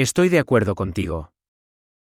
Estoy de acuerdo contigo.